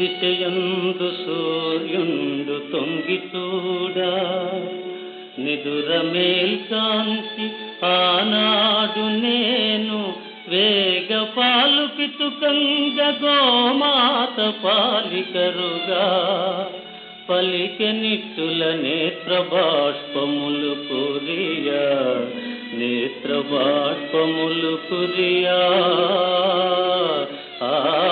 దిశయందు సూర్యుండు తొంగి చూడా నిదుర మేల్కాంతి ఆనాడు నేను వేగ పాలు పితుకంగ గోమాత పాలికరుగా. పలికెనిట్టుల నేత్ర బాష్పములు కురియా. నేత్ర బాష్పములు కురియా. ఆ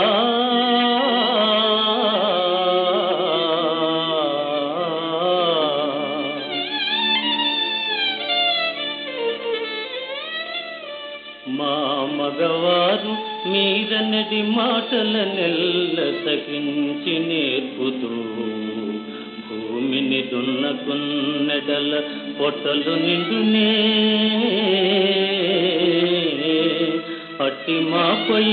వారు మీరనడి మాటల నెల్ల సకించి నేర్పుతూ భూమిని దున్నకున్నెడల పొట్టలు నిండునే. అట్టి మాపై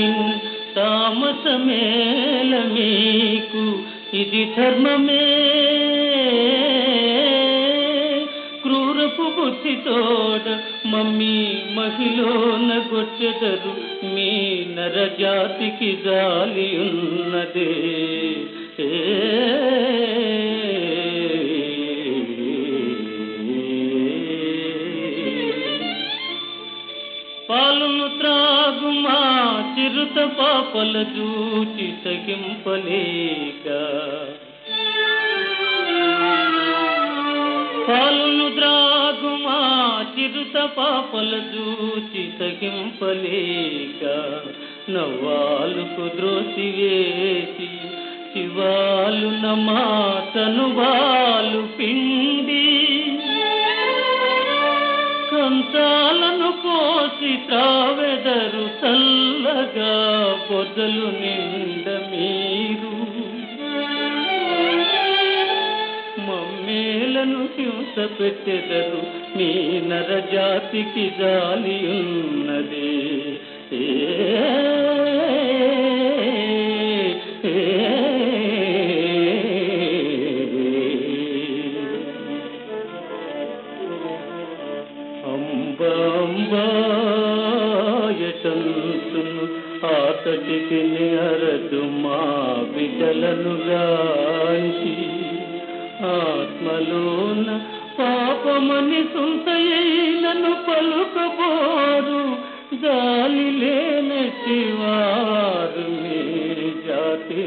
తామసమేల మీకు ఇది ధర్మమే. పుట్టితోడ మమ్మీ మహిళన గొచ్చెదరు. మీ నరజాతికి జాలి ఉన్నదే. పాలును త్రాగుమా చిరుత పాపల చూచి సగింపలేక చిరుత పాపల చూచి సగింపలేక నవ్వాలుకు ద్రోసివేసి శివాలు నమాతను వాలు పిండి. కంచాలను కోసి త్రావెదరు చల్లగా పొదలు నిండ మీరు మమ్మేలను హింస పెట్టెదరు మీ నరజాతికి జాలి ఉన్నది. ఏ అంబాంబాయటంతును ఆతటికి అరదు మా బిడ్డలను గాంచి ఆత్మలోన పాపమని జాలి లేనటి వారు మీ జాతి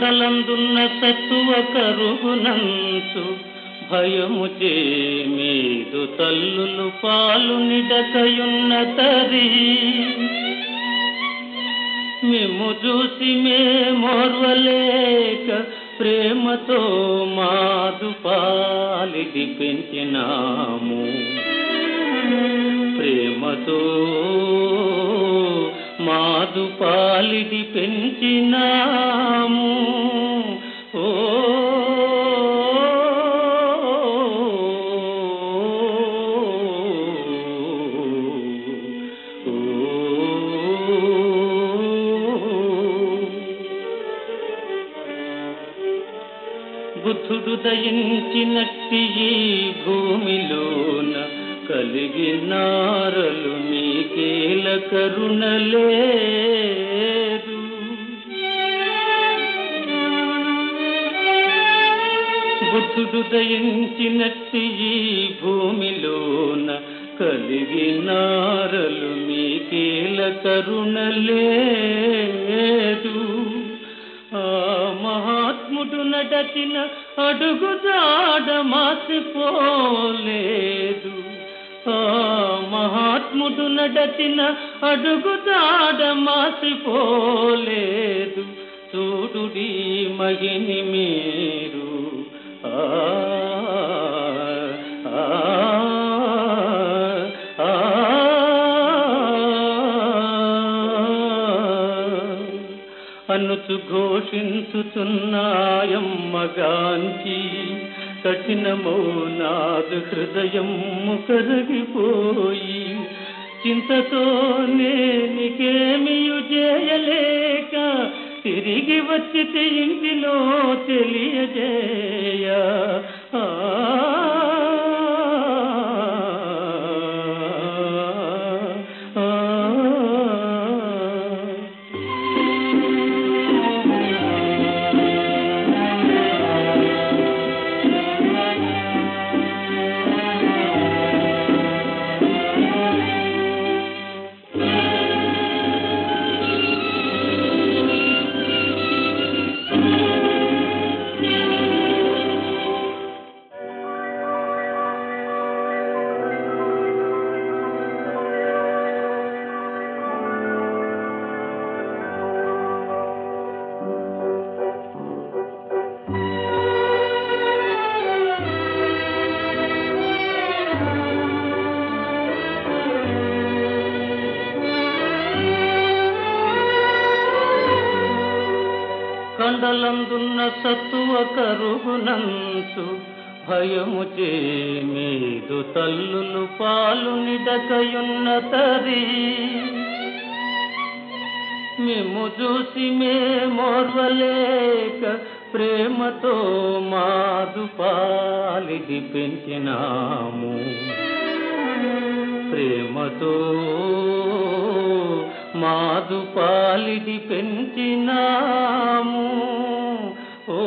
కండలందున్న సత్తువ కరుగునంచు భయము చే మీదు తల్లులు పాలు నిడకయున్న తరి. మేము చూసి మేమోర్వలేక ప్రేమతో మాదు పాలిది పెంచినాము ప్రేమతో మాదు పాలిది పెంచినాము. ఓ బుద్ధుడు దయించినట్టి ఈ భూమిలోన కలిగినారలు మీకేల కరుణలేదు బుద్ధుడు దయించినట్టి ఈ భూమిలోన కలిగినారలు మీకేల కరుణలేదు ఆ మహాత్ముడు నడచిన అడుగుదా మహాత్ముడు నడచిన అడుగు మాసిపోలేదు. చూడుడి మహిని మీరు. ఆ ఆ, గాంధీ ఆ. అనుచు ఘోషించుచున్నాయమ్మగాంచి కఠినమో నాదు హృదయం కరిగిపోయి చింతతో నేనికేమియు చేయలేక తిరిగి వచ్చి ఇంటిలో తెలియజేయ. ఆ కండలందున్న సత్తువ కరుగునంచు భయము చేదు మీదు తల్లులు పాలు నిడకయున్న తరి. మేము చూసి మేమోర్వలేక ప్రేమతో మాదు పాలిది పెంచినాము ప్రేమతో మాదు పాలిడి పెంచినాము. ఓ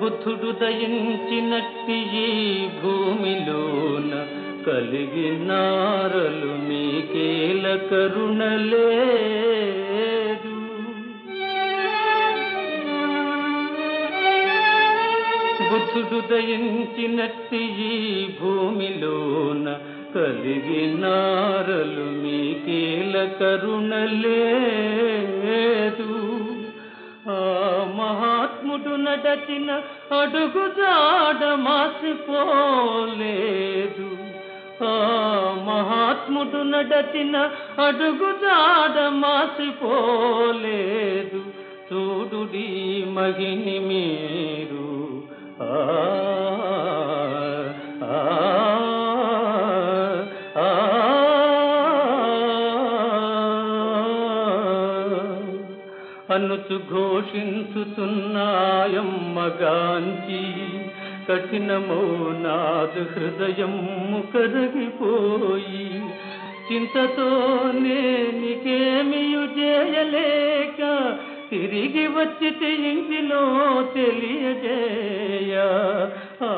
బుద్ధుడు దయించినట్టి ఈ భూమిలోన కలిగినారలు మీకేల కరుణలేదు బుద్ధుడు దయించినట్టి ఈ భూమిలోన కలిగినారలు మీకేల కరుణలేదు ఆ మహాత్ముడు నడచిన అడుగు జాడ మాసిపోలేదు. మహాత్ముడు నడచిన అడుగు జాడ మాసిపోలేదు. చూడుడి మగిని మీరు. ఆ ఆ, అనుచు కఠినమో నాదు హృదయం కరిగిపోయి చింతతో నేనికేమియు చేయలేక తిరిగి వచ్చి ఇంటిలో తెలియజేయ. ఆ